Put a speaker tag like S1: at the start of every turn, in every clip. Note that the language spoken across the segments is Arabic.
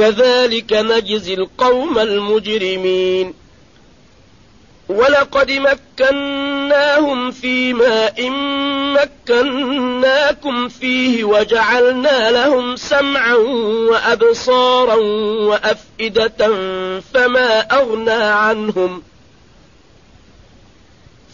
S1: كذلك نجزي القوم المجرمين ولقد مكناهم في ماء مكناكم فيه وجعلنا لهم سمعا وأبصارا وأفئدة فما أغنى عنهم ۖ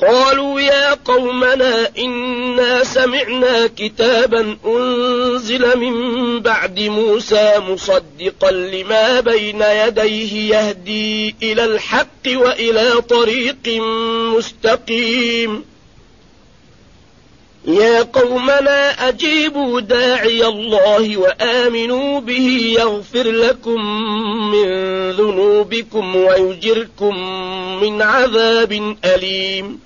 S1: قالوا يا قومنا إنا سمعنا كتابا أنزل من بعد موسى مصدقا لما بين يديه يهدي إلى الحق وإلى طريق مستقيم يا قومنا أجيبوا داعي الله وآمنوا به يغفر لكم من ذنوبكم ويجركم من عذاب أليم